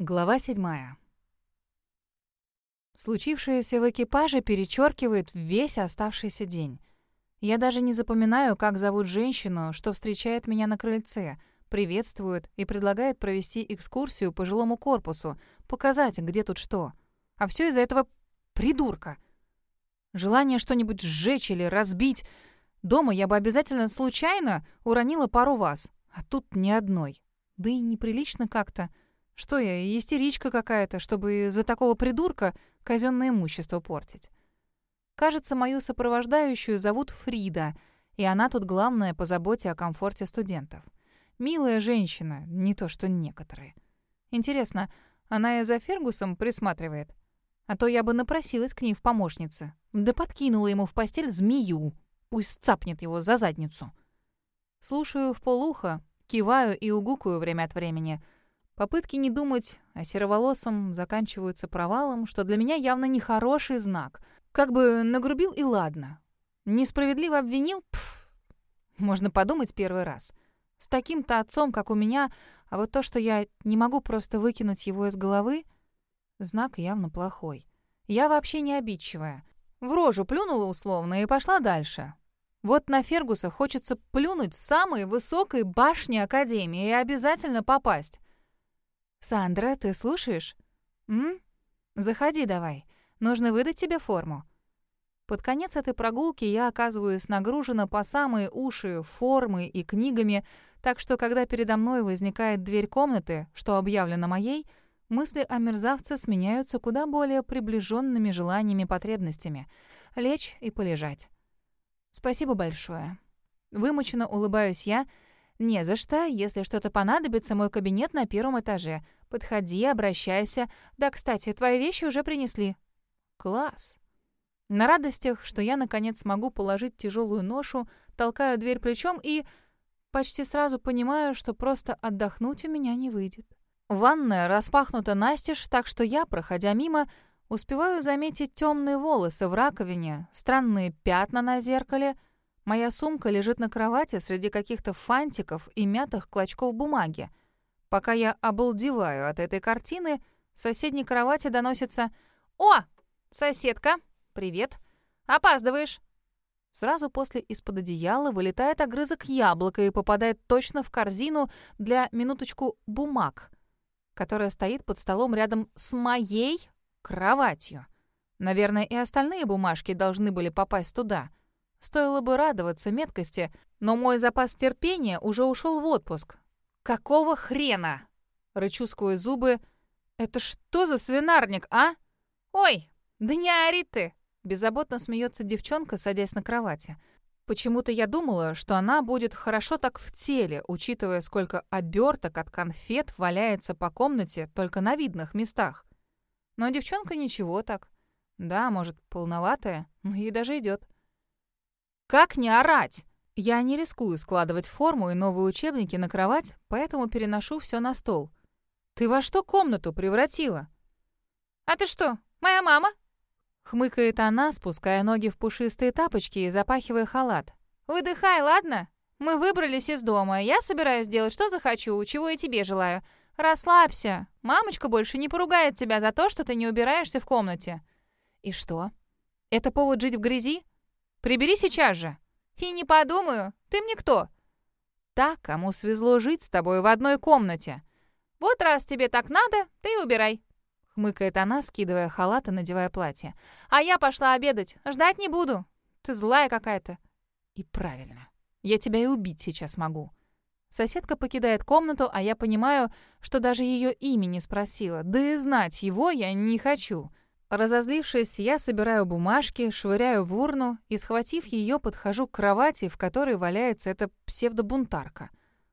Глава седьмая. Случившееся в экипаже перечеркивает весь оставшийся день. Я даже не запоминаю, как зовут женщину, что встречает меня на крыльце, приветствует и предлагает провести экскурсию по жилому корпусу, показать, где тут что. А все из-за этого придурка. Желание что-нибудь сжечь или разбить. Дома я бы обязательно случайно уронила пару вас, а тут ни одной. Да и неприлично как-то. Что я, истеричка какая-то, чтобы за такого придурка казенное имущество портить? Кажется, мою сопровождающую зовут Фрида, и она тут главная по заботе о комфорте студентов. Милая женщина, не то что некоторые. Интересно, она и за Фергусом присматривает? А то я бы напросилась к ней в помощнице. Да подкинула ему в постель змею. Пусть цапнет его за задницу. Слушаю в полухо, киваю и угукаю время от времени — Попытки не думать о сероволосом заканчиваются провалом, что для меня явно нехороший знак. Как бы нагрубил и ладно. Несправедливо обвинил? Пф, можно подумать первый раз. С таким-то отцом, как у меня, а вот то, что я не могу просто выкинуть его из головы, знак явно плохой. Я вообще не обидчивая. В рожу плюнула условно и пошла дальше. Вот на Фергуса хочется плюнуть с самой высокой башни Академии и обязательно попасть. «Сандра, ты слушаешь?» «М? Заходи давай. Нужно выдать тебе форму». Под конец этой прогулки я оказываюсь нагружена по самые уши формой и книгами, так что когда передо мной возникает дверь комнаты, что объявлено моей, мысли о мерзавце сменяются куда более приближенными желаниями потребностями — лечь и полежать. «Спасибо большое». Вымученно улыбаюсь я — «Не за что. Если что-то понадобится, мой кабинет на первом этаже. Подходи, обращайся. Да, кстати, твои вещи уже принесли». «Класс». На радостях, что я, наконец, смогу положить тяжелую ношу, толкаю дверь плечом и почти сразу понимаю, что просто отдохнуть у меня не выйдет. Ванная распахнута настежь, так что я, проходя мимо, успеваю заметить темные волосы в раковине, странные пятна на зеркале — Моя сумка лежит на кровати среди каких-то фантиков и мятых клочков бумаги. Пока я обалдеваю от этой картины, с соседней кровати доносится «О, соседка, привет! Опаздываешь!» Сразу после из-под одеяла вылетает огрызок яблока и попадает точно в корзину для, минуточку, бумаг, которая стоит под столом рядом с моей кроватью. Наверное, и остальные бумажки должны были попасть туда. Стоило бы радоваться меткости, но мой запас терпения уже ушел в отпуск. «Какого хрена?» Рычу сквозь зубы. «Это что за свинарник, а?» «Ой, да не ори ты!» Беззаботно смеется девчонка, садясь на кровати. Почему-то я думала, что она будет хорошо так в теле, учитывая, сколько оберток от конфет валяется по комнате только на видных местах. Но девчонка ничего так. Да, может, полноватая, но ей даже идет. Как не орать? Я не рискую складывать форму и новые учебники на кровать, поэтому переношу все на стол. Ты во что комнату превратила? А ты что, моя мама? Хмыкает она, спуская ноги в пушистые тапочки и запахивая халат. «Выдыхай, ладно? Мы выбрались из дома, я собираюсь делать, что захочу, чего и тебе желаю. Расслабься. Мамочка больше не поругает тебя за то, что ты не убираешься в комнате». «И что? Это повод жить в грязи? Прибери сейчас же!» «И не подумаю. Ты мне кто?» «Так, кому свезло жить с тобой в одной комнате». «Вот раз тебе так надо, ты и убирай», — хмыкает она, скидывая халат и надевая платье. «А я пошла обедать. Ждать не буду. Ты злая какая-то». «И правильно. Я тебя и убить сейчас могу». Соседка покидает комнату, а я понимаю, что даже ее имя не спросила. Да и знать его я не хочу. Разозлившись, я собираю бумажки, швыряю в урну и, схватив ее, подхожу к кровати, в которой валяется эта псевдобунтарка.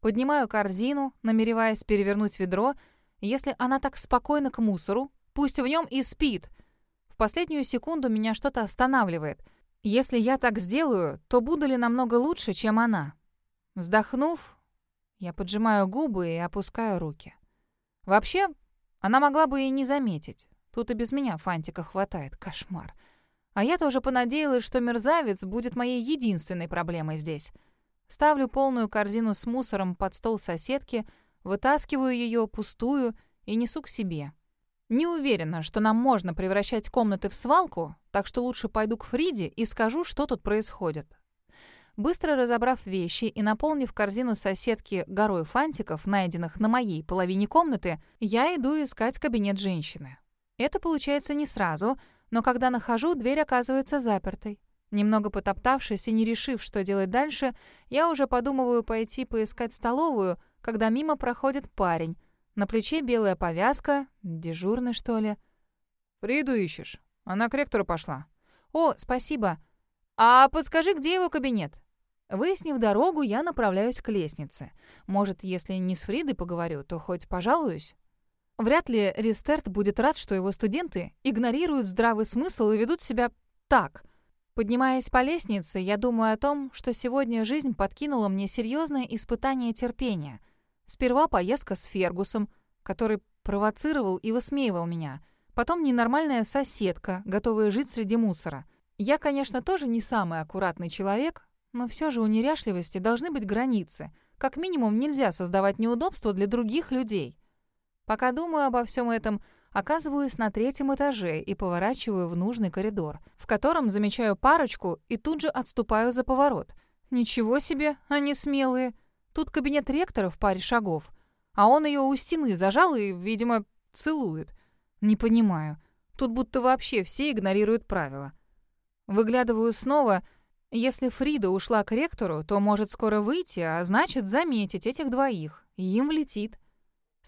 Поднимаю корзину, намереваясь перевернуть ведро. Если она так спокойна к мусору, пусть в нем и спит. В последнюю секунду меня что-то останавливает. Если я так сделаю, то буду ли намного лучше, чем она? Вздохнув, я поджимаю губы и опускаю руки. Вообще, она могла бы и не заметить. Тут и без меня фантика хватает. Кошмар. А я тоже понадеялась, что мерзавец будет моей единственной проблемой здесь. Ставлю полную корзину с мусором под стол соседки, вытаскиваю ее пустую и несу к себе. Не уверена, что нам можно превращать комнаты в свалку, так что лучше пойду к Фриде и скажу, что тут происходит. Быстро разобрав вещи и наполнив корзину соседки горой фантиков, найденных на моей половине комнаты, я иду искать кабинет женщины. Это получается не сразу, но когда нахожу, дверь оказывается запертой. Немного потоптавшись и не решив, что делать дальше, я уже подумываю пойти поискать столовую, когда мимо проходит парень. На плече белая повязка, дежурный, что ли. «Фриду ищешь? Она к ректору пошла». «О, спасибо. А подскажи, где его кабинет?» Выяснив дорогу, я направляюсь к лестнице. Может, если не с Фридой поговорю, то хоть пожалуюсь? Вряд ли Ристерт будет рад, что его студенты игнорируют здравый смысл и ведут себя так. Поднимаясь по лестнице, я думаю о том, что сегодня жизнь подкинула мне серьезное испытание терпения. Сперва поездка с Фергусом, который провоцировал и высмеивал меня. Потом ненормальная соседка, готовая жить среди мусора. Я, конечно, тоже не самый аккуратный человек, но все же у неряшливости должны быть границы. Как минимум, нельзя создавать неудобства для других людей. Пока думаю обо всем этом, оказываюсь на третьем этаже и поворачиваю в нужный коридор, в котором замечаю парочку и тут же отступаю за поворот. Ничего себе, они смелые. Тут кабинет ректора в паре шагов, а он ее у стены зажал и, видимо, целует. Не понимаю. Тут будто вообще все игнорируют правила. Выглядываю снова. Если Фрида ушла к ректору, то может скоро выйти, а значит заметить этих двоих. И им влетит.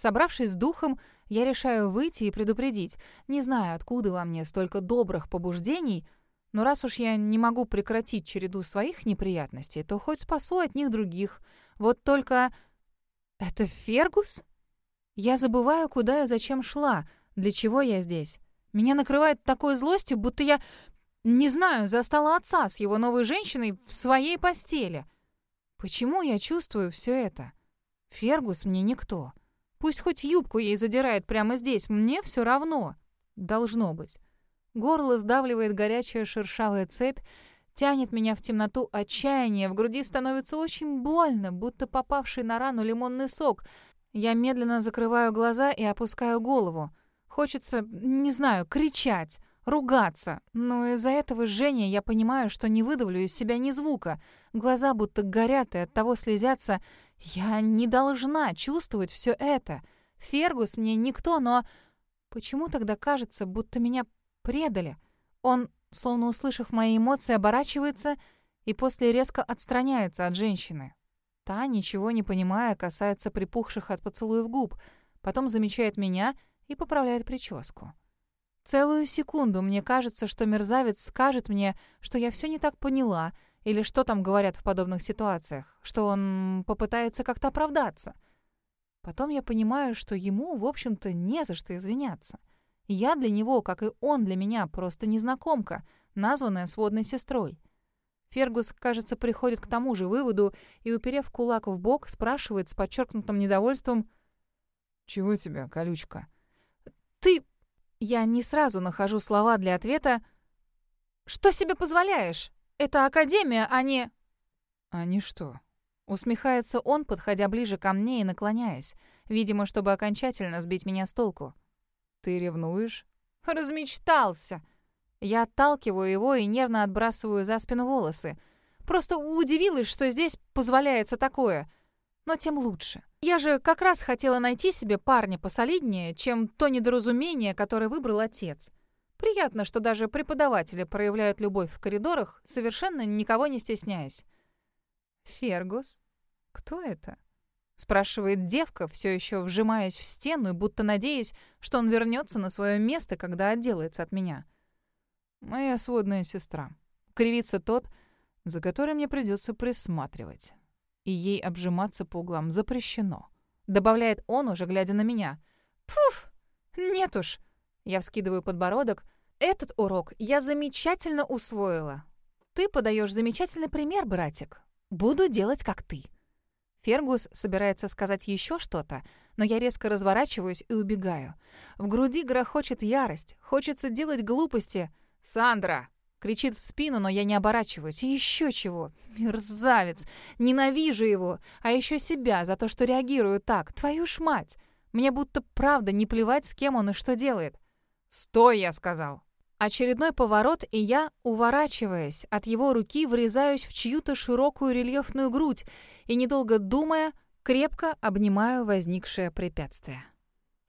Собравшись с духом, я решаю выйти и предупредить. Не знаю, откуда во мне столько добрых побуждений, но раз уж я не могу прекратить череду своих неприятностей, то хоть спасу от них других. Вот только... Это Фергус? Я забываю, куда и зачем шла, для чего я здесь. Меня накрывает такой злостью, будто я, не знаю, застала отца с его новой женщиной в своей постели. Почему я чувствую все это? Фергус мне никто. Пусть хоть юбку ей задирает прямо здесь, мне все равно. Должно быть. Горло сдавливает горячая шершавая цепь, тянет меня в темноту отчаяния, в груди становится очень больно, будто попавший на рану лимонный сок. Я медленно закрываю глаза и опускаю голову. Хочется, не знаю, кричать, ругаться, но из-за этого жжения я понимаю, что не выдавлю из себя ни звука. Глаза будто горят и оттого слезятся, я не должна чувствовать все это. Фергус мне никто, но... Почему тогда кажется, будто меня предали? Он, словно услышав мои эмоции, оборачивается и после резко отстраняется от женщины. Та, ничего не понимая, касается припухших от поцелуев губ, потом замечает меня и поправляет прическу. Целую секунду мне кажется, что мерзавец скажет мне, что я все не так поняла — или что там говорят в подобных ситуациях? Что он попытается как-то оправдаться? Потом я понимаю, что ему, в общем-то, не за что извиняться. Я для него, как и он для меня, просто незнакомка, названная сводной сестрой. Фергус, кажется, приходит к тому же выводу и, уперев кулак в бок, спрашивает с подчеркнутым недовольством «Чего тебе, колючка?» «Ты...» Я не сразу нахожу слова для ответа «Что себе позволяешь?» Это академия, а не...» «Они что?» Усмехается он, подходя ближе ко мне и наклоняясь, видимо, чтобы окончательно сбить меня с толку. «Ты ревнуешь?» «Размечтался!» Я отталкиваю его и нервно отбрасываю за спину волосы. Просто удивилась, что здесь позволяется такое. Но тем лучше. Я же как раз хотела найти себе парня посолиднее, чем то недоразумение, которое выбрал отец. Приятно, что даже преподаватели проявляют любовь в коридорах, совершенно никого не стесняясь. «Фергус? Кто это?» — спрашивает девка, все еще вжимаясь в стену и будто надеясь, что он вернется на свое место, когда отделается от меня. «Моя сводная сестра». Кривится тот, за которым мне придется присматривать. И ей обжиматься по углам запрещено. Добавляет он, уже глядя на меня. «Пфуф! Нет уж!» Я вскидываю подбородок. Этот урок я замечательно усвоила. Ты подаешь замечательный пример, братик. Буду делать, как ты. Фергус собирается сказать еще что-то, но я резко разворачиваюсь и убегаю. В груди грохочет ярость, хочется делать глупости. «Сандра!» — кричит в спину, но я не оборачиваюсь. Еще чего. Мерзавец! Ненавижу его! А еще себя за то, что реагирую так. Твою ж мать! Мне будто правда не плевать, с кем он и что делает. «Стой!» — я сказал. Очередной поворот, и я, уворачиваясь от его руки, врезаюсь в чью-то широкую рельефную грудь и, недолго думая, крепко обнимаю возникшее препятствие.